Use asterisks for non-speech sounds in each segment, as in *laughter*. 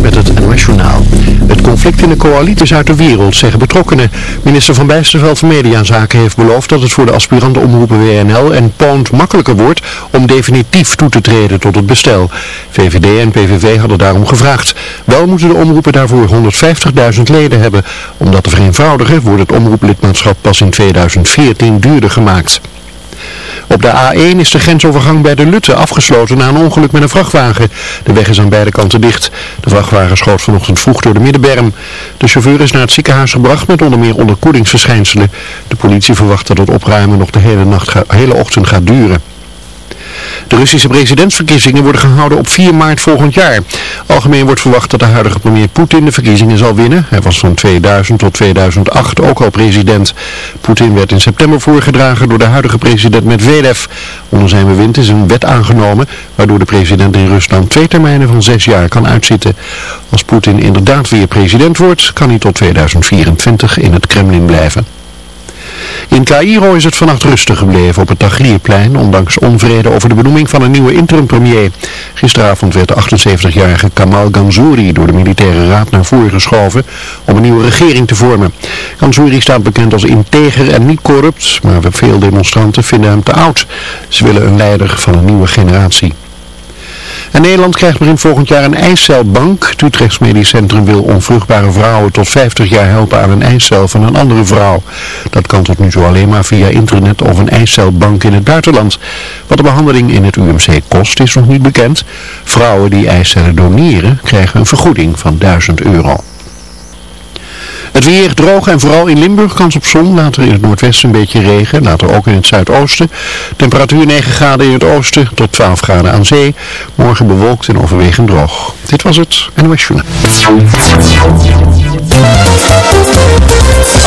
Met het NOS Journaal. Het conflict in de coalitie is uit de wereld, zeggen betrokkenen. Minister Van Bijsterveld van Mediazaken heeft beloofd dat het voor de aspirante omroepen WNL en Poont makkelijker wordt om definitief toe te treden tot het bestel. VVD en PVV hadden daarom gevraagd. Wel moeten de omroepen daarvoor 150.000 leden hebben. Omdat te vereenvoudigen wordt het omroeplidmaatschap pas in 2014 duurder gemaakt. Op de A1 is de grensovergang bij de Lutte afgesloten na een ongeluk met een vrachtwagen. De weg is aan beide kanten dicht. De vrachtwagen schoot vanochtend vroeg door de middenberm. De chauffeur is naar het ziekenhuis gebracht met onder meer onderkoelingsverschijnselen. De politie verwacht dat het opruimen nog de hele, nacht hele ochtend gaat duren. De Russische presidentsverkiezingen worden gehouden op 4 maart volgend jaar. Algemeen wordt verwacht dat de huidige premier Poetin de verkiezingen zal winnen. Hij was van 2000 tot 2008 ook al president. Poetin werd in september voorgedragen door de huidige president Medvedev. Onder zijn bewind is een wet aangenomen waardoor de president in Rusland twee termijnen van zes jaar kan uitzitten. Als Poetin inderdaad weer president wordt, kan hij tot 2024 in het Kremlin blijven. In Cairo is het vannacht rustig gebleven op het Tahrirplein, ondanks onvrede over de benoeming van een nieuwe interim-premier. Gisteravond werd de 78-jarige Kamal Ganzouri door de militaire raad naar voren geschoven om een nieuwe regering te vormen. Ganzouri staat bekend als integer en niet corrupt, maar veel demonstranten vinden hem te oud. Ze willen een leider van een nieuwe generatie. En Nederland krijgt begin volgend jaar een ijscelbank. Het Utrechts Medisch Centrum wil onvruchtbare vrouwen tot 50 jaar helpen aan een ijscel van een andere vrouw. Dat kan tot nu toe alleen maar via internet of een ijscelbank in het buitenland. Wat de behandeling in het UMC kost is nog niet bekend. Vrouwen die ijscellen doneren krijgen een vergoeding van 1000 euro. Het weer droog en vooral in Limburg kans op zon. Later in het noordwesten een beetje regen. Later ook in het zuidoosten. Temperatuur 9 graden in het oosten tot 12 graden aan zee. Morgen bewolkt en overwegend droog. Dit was het NOS Journal.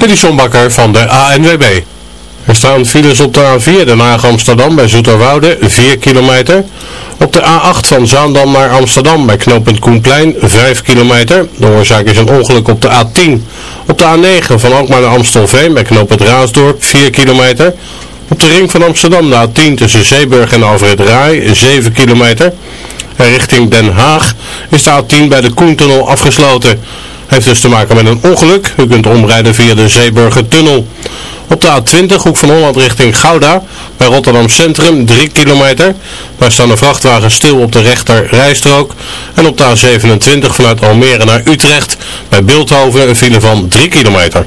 Dit is John van de ANWB. Er staan files op de A4 Den Haag Amsterdam bij Zoeterwoude 4 kilometer. Op de A8 van Zaandam naar Amsterdam bij knooppunt Koenplein 5 kilometer. De oorzaak is een ongeluk op de A10. Op de A9 van Alkmaar naar Amstelveen bij knooppunt Raasdorp 4 kilometer. Op de ring van Amsterdam de A10 tussen Zeeburg en Alfred Rai 7 kilometer. En richting Den Haag is de A10 bij de Koentunnel afgesloten. Heeft dus te maken met een ongeluk. U kunt omrijden via de Zeeburger Tunnel. Op de A20 hoek van Holland richting Gouda bij Rotterdam Centrum 3 kilometer. Daar staan de vrachtwagens stil op de rechter rijstrook. En op de A27 vanuit Almere naar Utrecht bij Beeldhoven een file van 3 kilometer.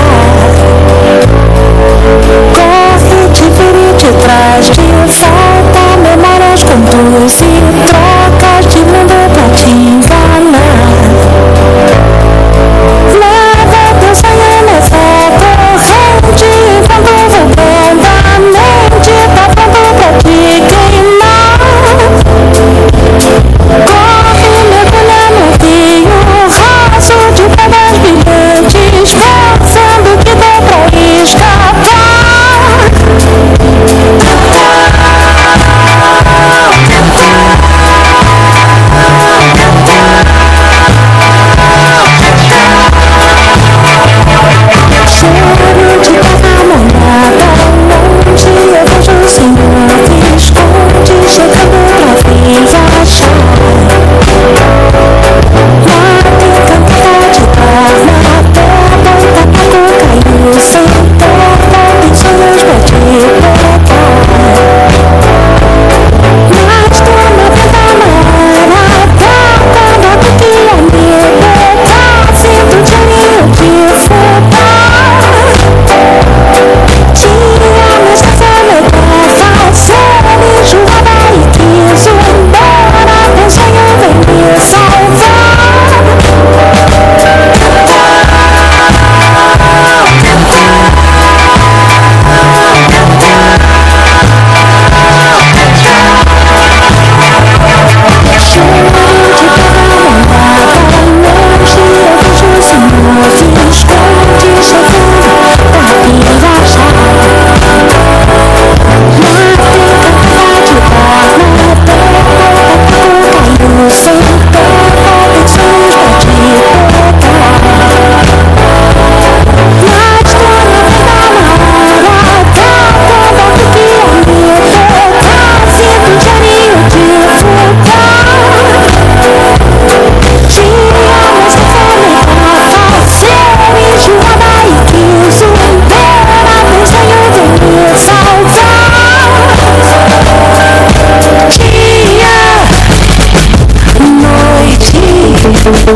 Diferente trás de falta memórias contus e trocas de mundo pra te enganar.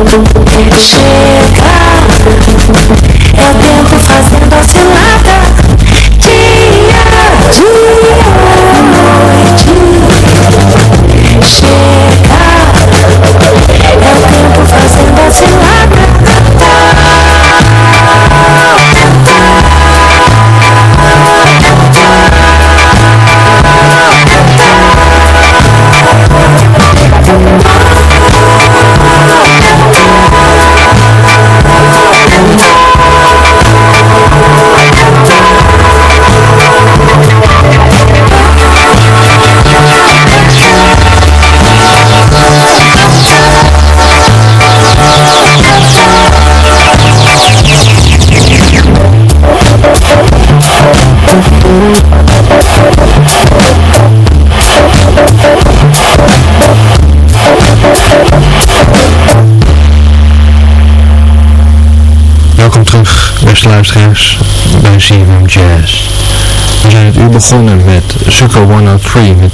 Thank you. Welkom terug, beste luisteraars, bij CFM Jazz. We zijn het uur begonnen met Zucker 103 met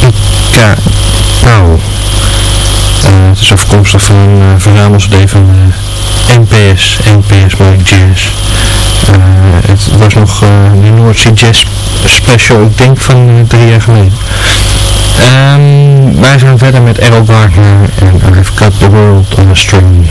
Pika. Eh, het is afkomstig van een uh, van uh, NPS, NPS Mike Jazz. Eh, het was nog de North Sea Jazz Special, ik denk van drie jaar geleden. Ehm, wij gaan verder met Errol Wagner en I've Got the World on a String.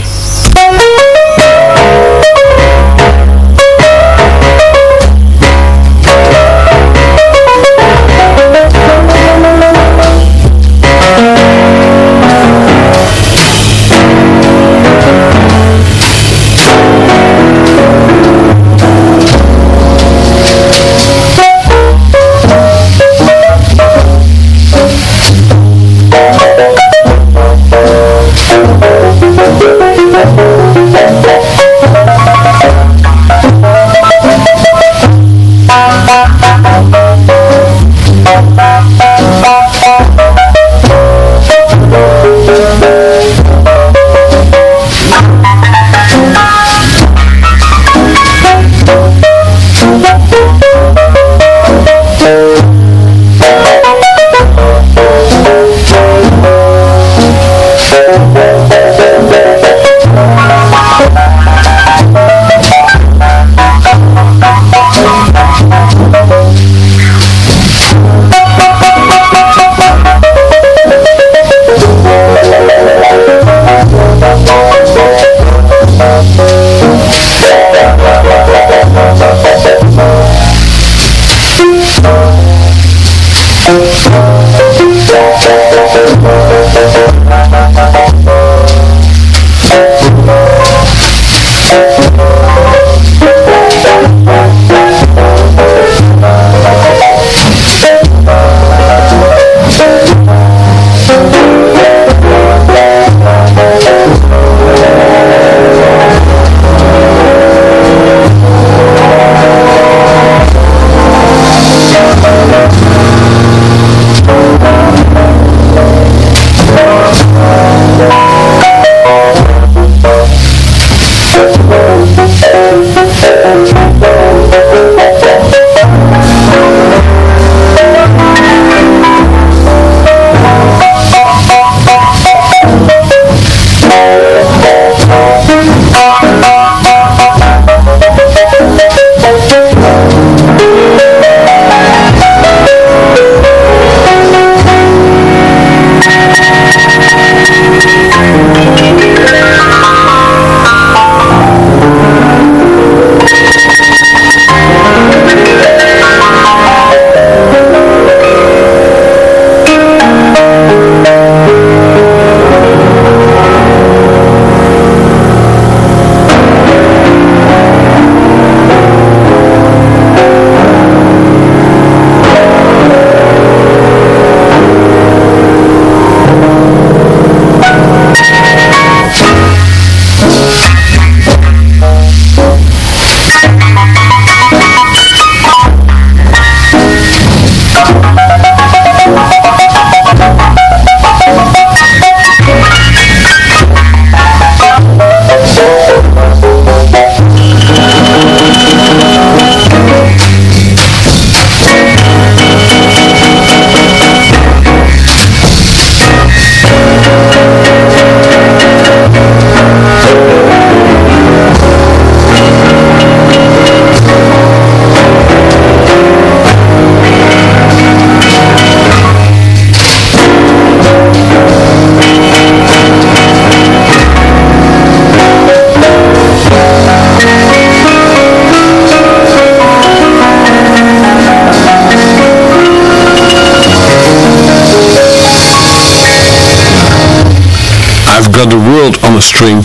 String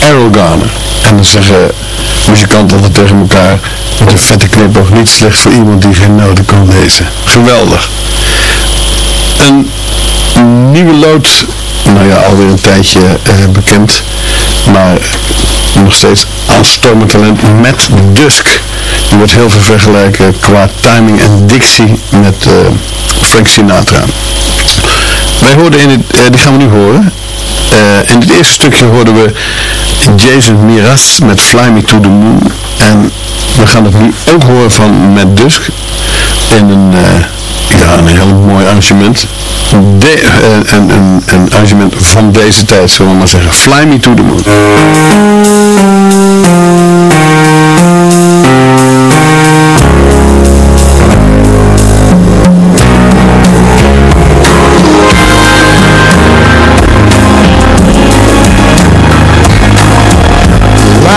Errol Garner. En dan zeggen muzikanten altijd tegen elkaar met een vette knipoog niet slecht voor iemand die geen noten kan lezen. Geweldig. Een nieuwe lood, nou ja, alweer een tijdje eh, bekend, maar nog steeds aanstormend talent, Matt Dusk. Die wordt heel veel vergelijken qua timing en dictie met eh, Frank Sinatra. Wij hoorden in het, eh, die gaan we nu horen. Eh, in het eerste stukje hoorden we Jason Miraz met Fly Me to the Moon. En we gaan het nu ook horen van Matt Dusk in een, eh, ja, een heel mooi arrangement. De, eh, een, een, een arrangement van deze tijd, zullen we maar zeggen. Fly Me to the Moon.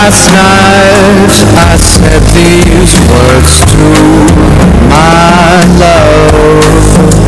Last night I said these words to my love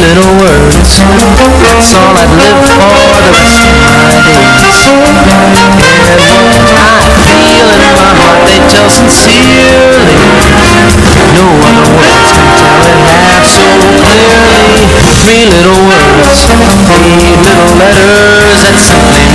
little words, that's all I'd live for the rest of my days. I feel in my heart they tell sincerely No other words can tell it half so clearly. Three little words, three little letters that simply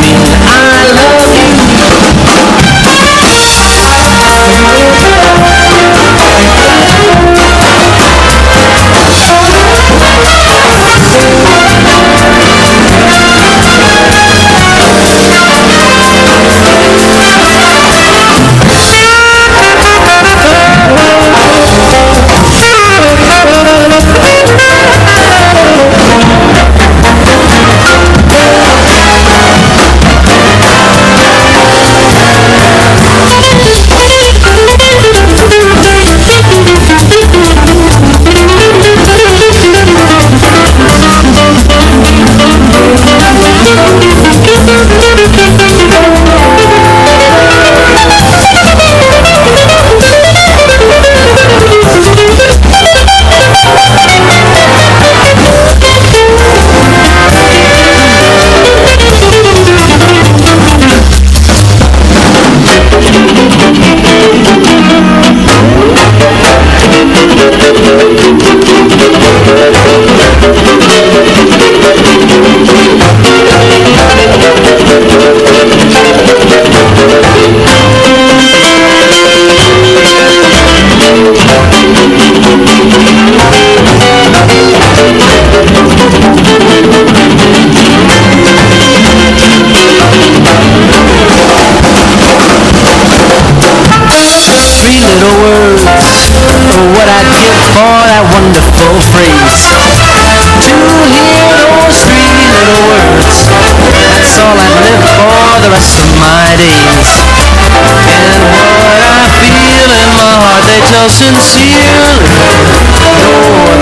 No other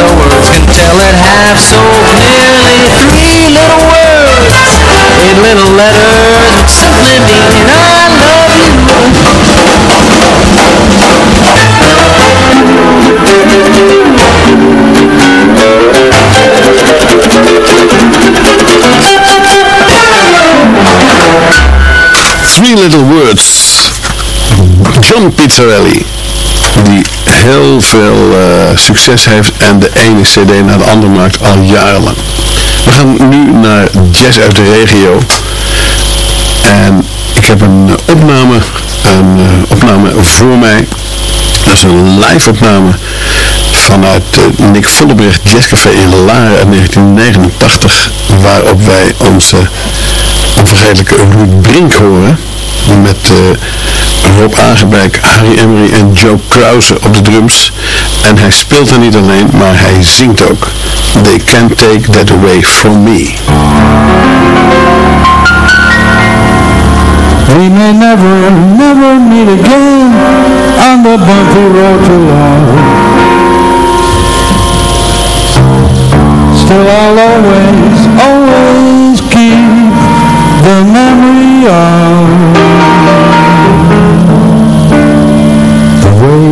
oh, words can tell it half so clearly Three little words, eight little letters Simply meaning I love you Three Little Words. John Pizzarelli. Die heel veel eh, succes heeft en de ene cd naar de andere maakt al jarenlang. We gaan nu naar jazz uit de regio. En ik heb een opname, een eh, opname voor mij. Dat is een live opname vanuit uh, Nick Vollebrecht Jazzcafé in Laren in 1989. Waarop wij onze onvergetelijke Ruud Brink horen. Met Rob Aangebeek, Harry Emery en Joe Krause op de drums. En hij speelt er niet alleen, maar hij zingt ook. They can't take that away from me. We may never, never meet again on the bumpy road to love. Still I'll always, always keep the memory of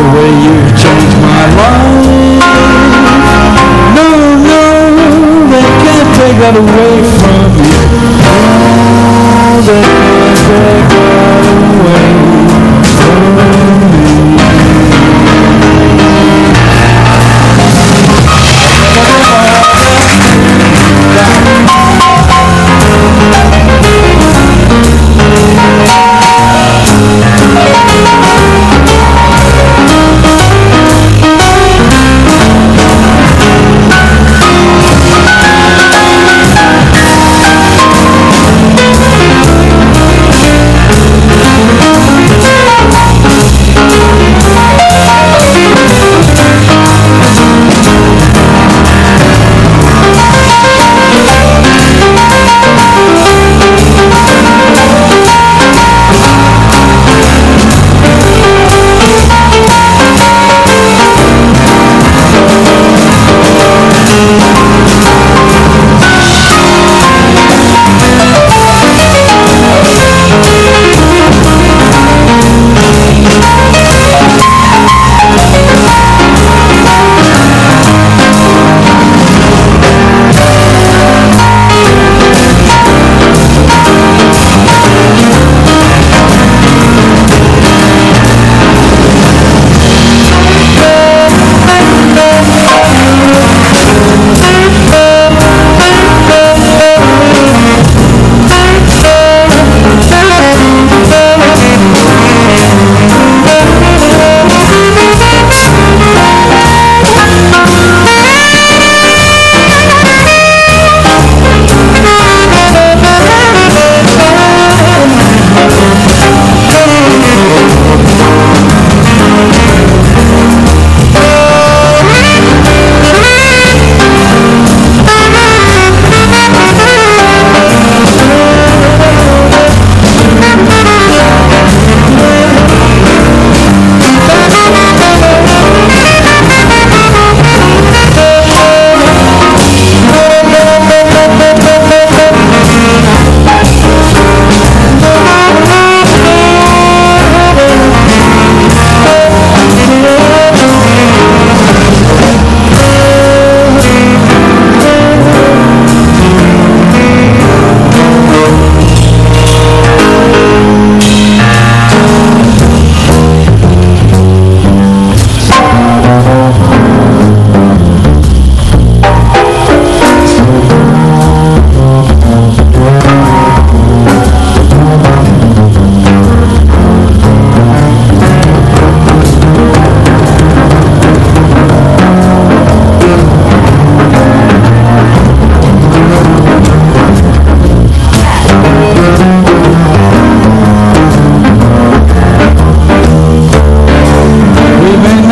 the way you've changed my life. No, no, they can't take that away from me. No, they can't take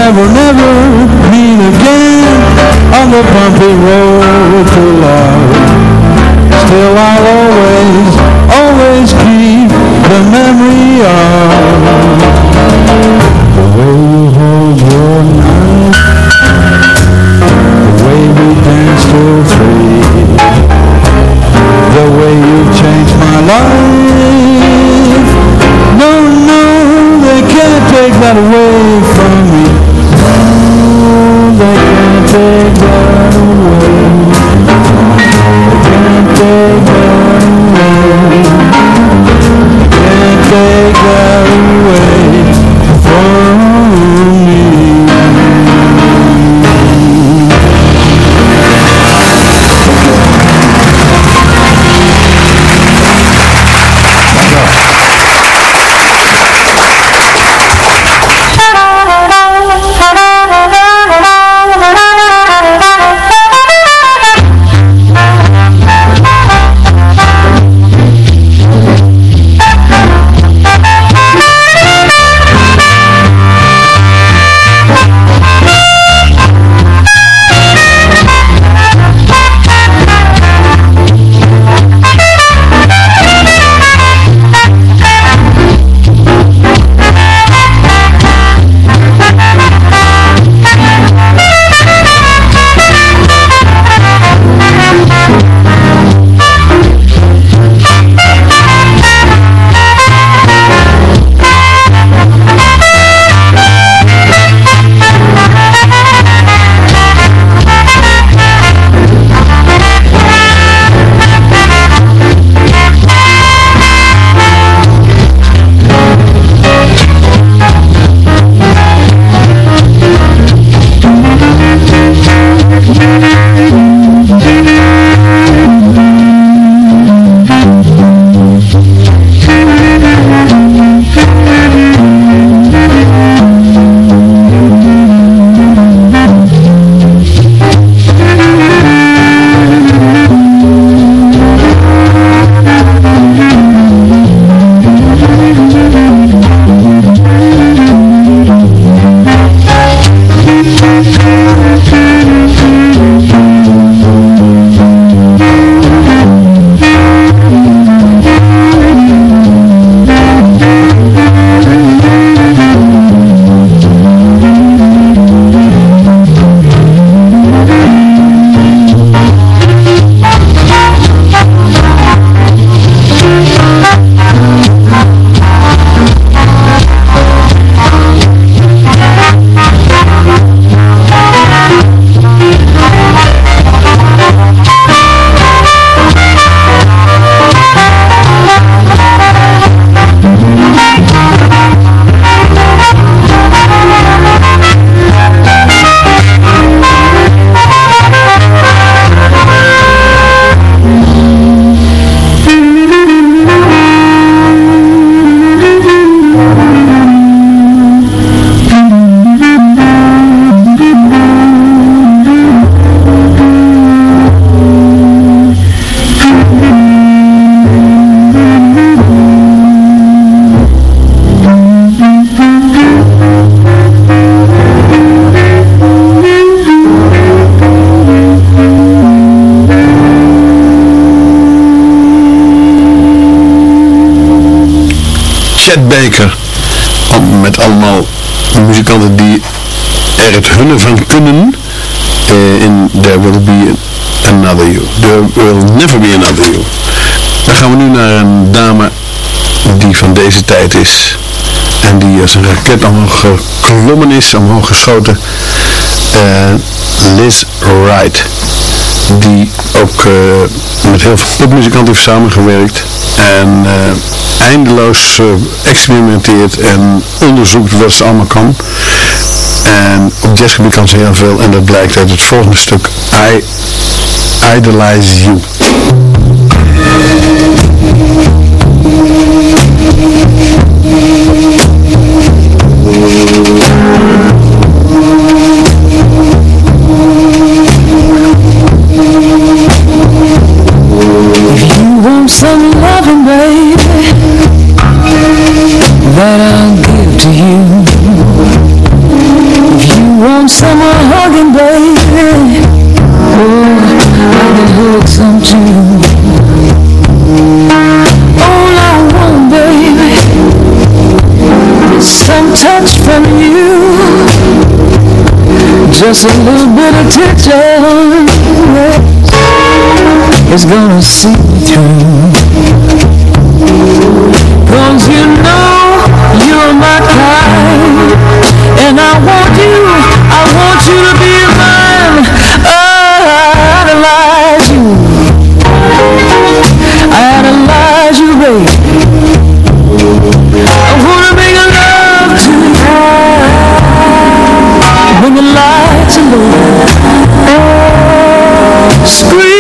I will never meet again on the bumpy road to love. Still I'll always, always keep the memory of hunne van kunnen. in There Will Be Another You. There Will Never Be Another You. Dan gaan we nu naar een dame die van deze tijd is. En die als een raket omhoog geklommen is, omhoog geschoten. Eh, Liz Wright. Die ook eh, met heel veel popmuzikanten heeft samengewerkt. En eindeloos experimenteert en onderzoekt wat ze allemaal kan. En op jazzgebied kan ze heel veel. En dat blijkt uit het volgende stuk. I Idolize You. baby Oh, I hook All I want, baby Is some touch from you Just a little bit of tension is gonna see me through Cause you know you're my kind. And I want you, I want you to Scream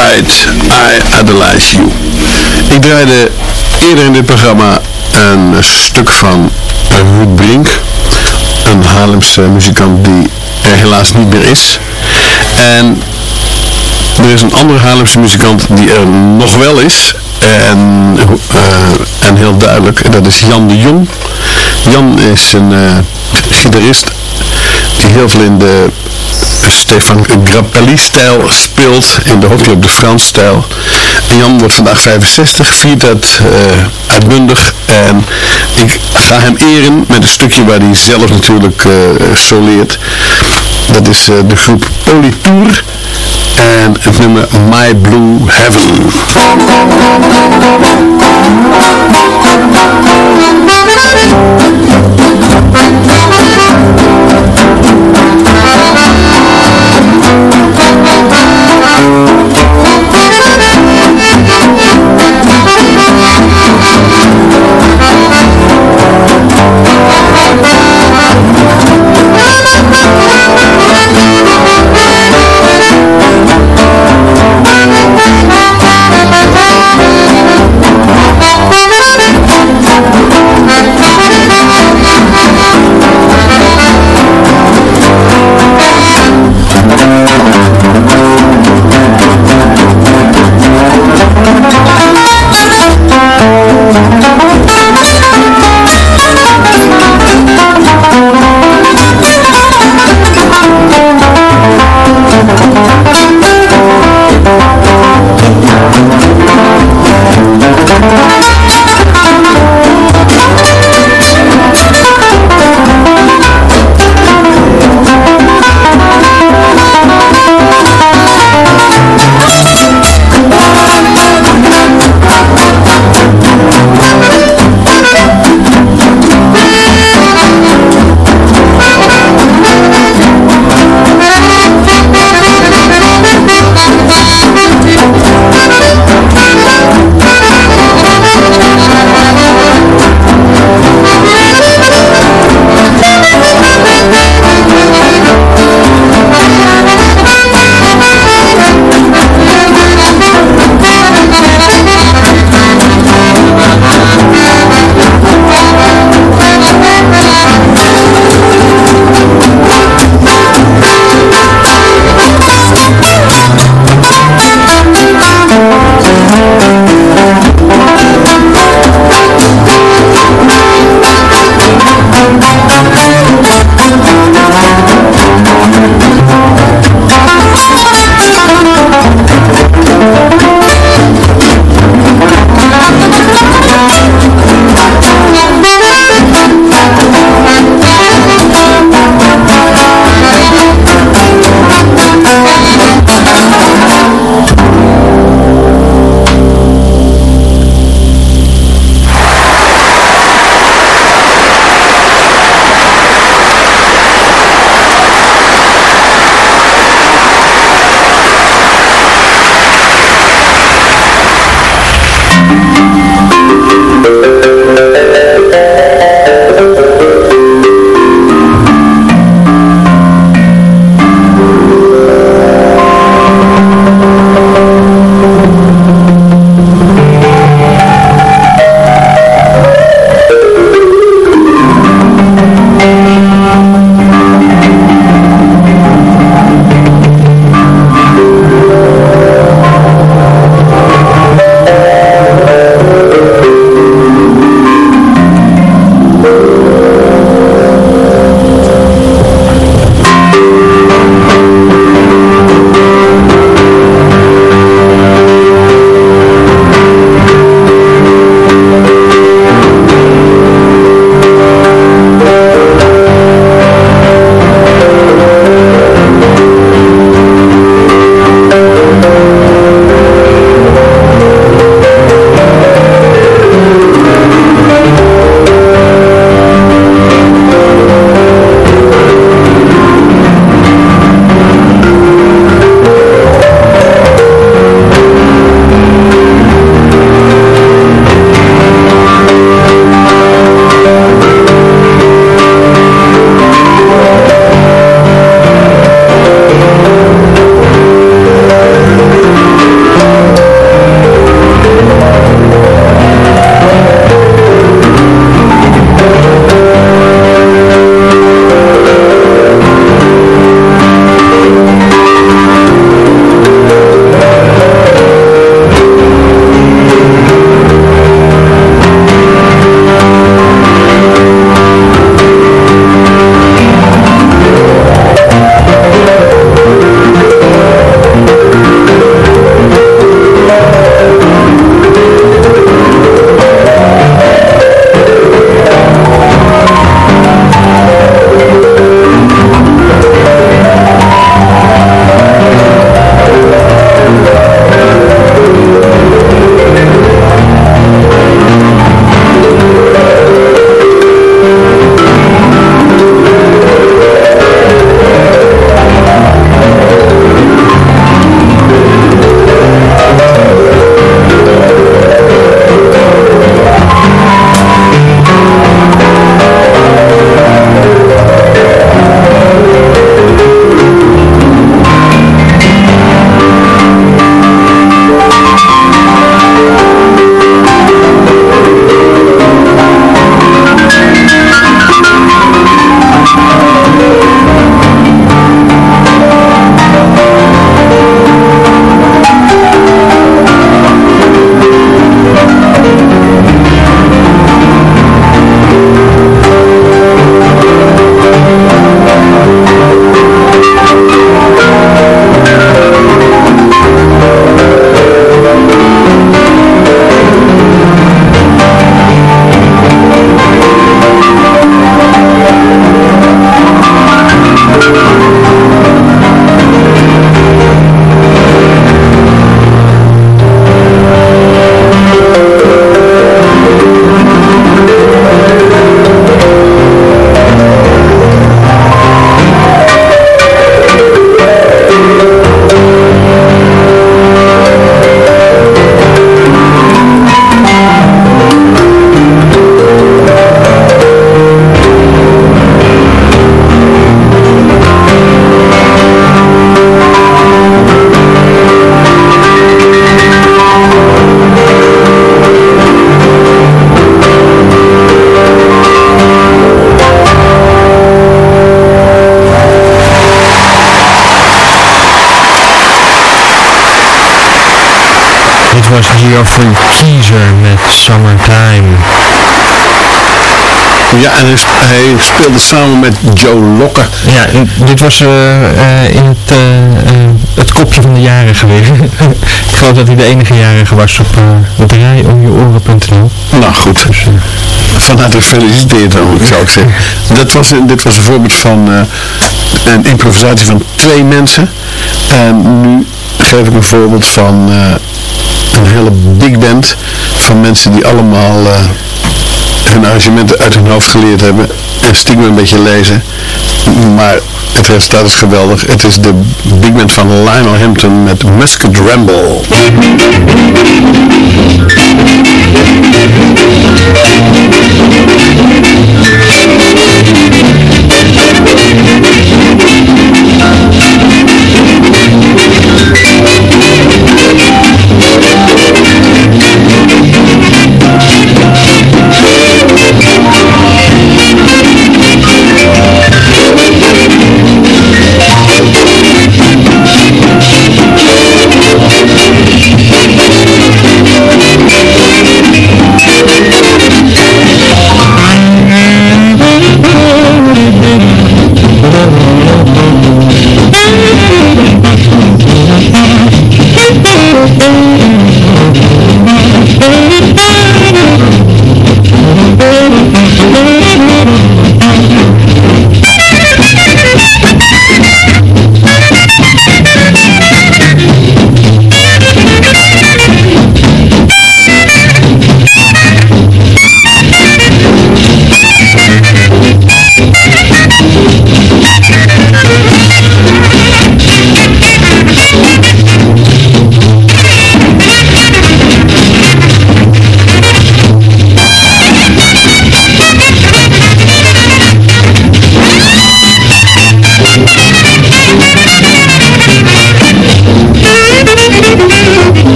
I idolize you. Ik draaide eerder in dit programma een stuk van Ruud Brink, een Haarlemse muzikant die er helaas niet meer is. En er is een andere Haarlemse muzikant die er nog wel is. En, eh, en heel duidelijk, dat is Jan de Jong. Jan is een eh gitarist die heel veel in de Stefan Grappelli-stijl speelt, in de Hotclub de France-stijl. En Jan wordt vandaag 65, viert dat eh, uitbundig. En ik ga hem eren met een stukje waar hij zelf natuurlijk eh soleert. Dat is eh, de groep Polytour en het nummer My Blue Heaven. Was Geoffrey Keezer met Summertime. Ja, en hij, sp- hij speelde samen met Joe Locker. Ja, dit was eh, eh, in het, eh, het kopje van de jaren geweest. *laughs* ik geloof dat hij de enige jarige was op uh, draaiomjeoren.nl. Nou goed, van harte gefeliciteerd dan, zou ik zeggen. *laughs* Dat was, dit was een voorbeeld van een improvisatie van twee mensen. En nu geef ik een voorbeeld van een hele big band van mensen die allemaal eh, hun arrangementen uit hun hoofd geleerd hebben en stiekem een beetje lezen. Maar het resultaat is geweldig. Het is de big band van Lionel Hampton met Musket Ramble.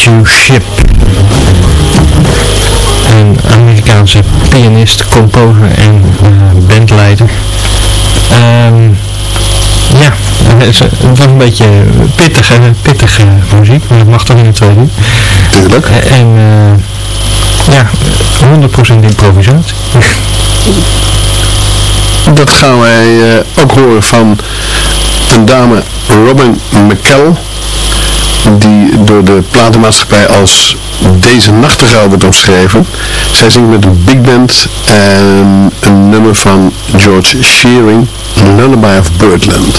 Matthew Ship. Een Amerikaanse pianist, composer en eh, bandleider. Ehm, ja, het is- het was een beetje pittige, pittige muziek, maar dat mag toch in het tweede uur. Tuurlijk. En eh, ja, 100% improvisatie. *laughs* Dat gaan wij eh, ook horen van een dame, Robin McKell, die door de platenmaatschappij als Deze Nachtegaal wordt omschreven. Zij zingt met een big band en een nummer van George Shearing, Lullaby of Birdland.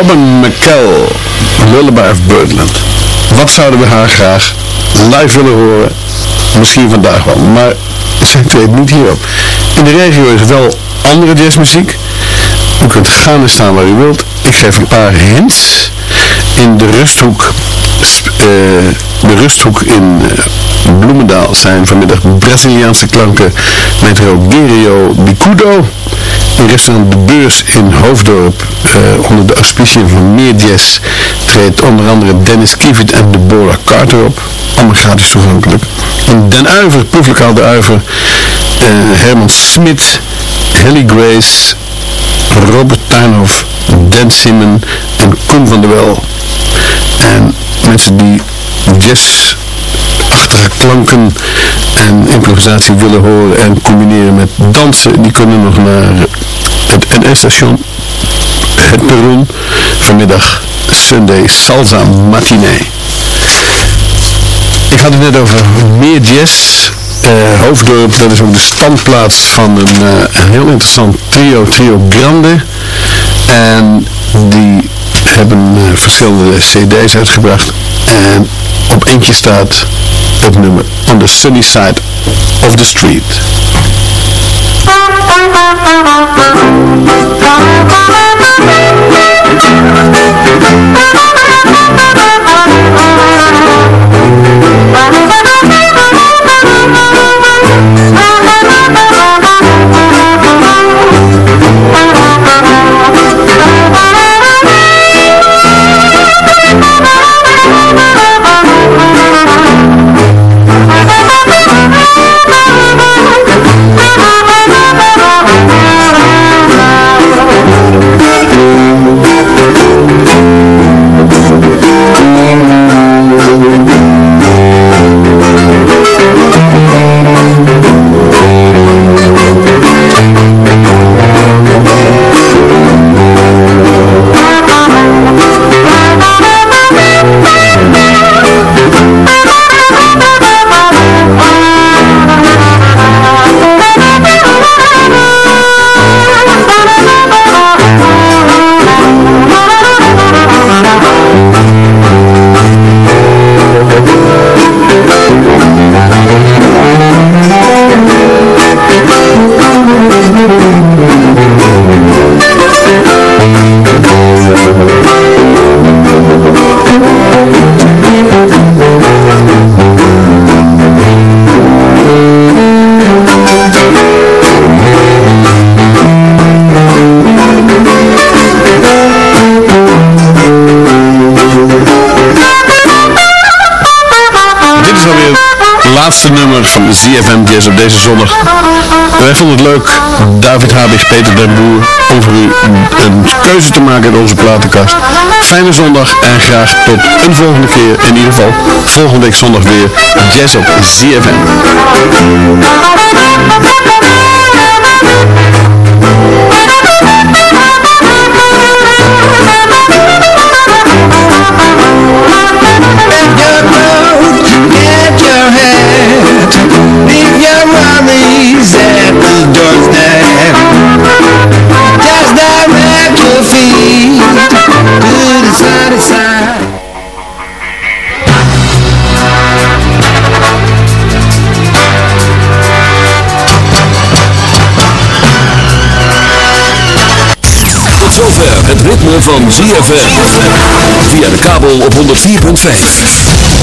Robin McKell, Lullaby of Birdland. Wat zouden we haar graag live willen horen? Misschien vandaag wel, maar zij treedt niet hierop. In de regio is wel andere jazzmuziek. U kunt gaan en staan waar u wilt. Ik geef een paar hints. In de rusthoek, eh, de rusthoek in eh, Bloemendaal zijn vanmiddag Braziliaanse klanken met Rogerio Bicudo. In restaurant De Beurs in Hoofddorp, eh, onder de auspiciën van Meer Jazz, treedt onder andere Dennis Kievit en Deborah Carter op. Allemaal gratis toegankelijk. In Den Uiver, proeflokaal De Uiver, eh, Herman Smit, Helly Grace, Robert Tuinhoff, Dan Simon en Koen van der Wel. En mensen die jazzachtige klanken en improvisatie willen horen en combineren met dansen, die kunnen nog naar het NS-station, het perron, vanmiddag Sunday Salsa Matinee. Ik had het net over meer jazz. Eh, Hoofddorp, dat is ook de standplaats van een, eh, een heel interessant trio, Trio Grande. En die hebben eh, verschillende cd's uitgebracht. En op eentje staat het nummer On the Sunny Side of the Street. Dit laatste nummer van ZFM Jazz op deze zondag. Wij vonden het leuk, David Habig, Peter den Boer, om voor u een keuze te maken in onze platenkast. Fijne zondag en graag tot een volgende keer. In ieder geval volgende week zondag weer Jazz op ZFM. Tot zover het ritme van ZFM. Via de kabel op 104.5.